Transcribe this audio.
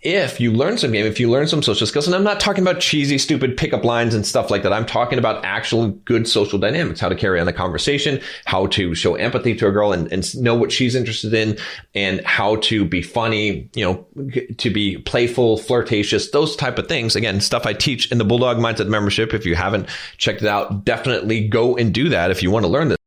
if you learn some game, if you learn some social skills, and I'm not talking about cheesy, stupid pickup lines and stuff like that. I'm talking about actual good social dynamics, how to carry on the conversation, how to show empathy to a girl and, and know what she's interested in, and how to be funny, you know, to be playful, flirtatious, those type of things. Again, stuff I teach in the Bulldog Mindset membership. If you haven't checked it out, definitely go and do that if you want to learn this.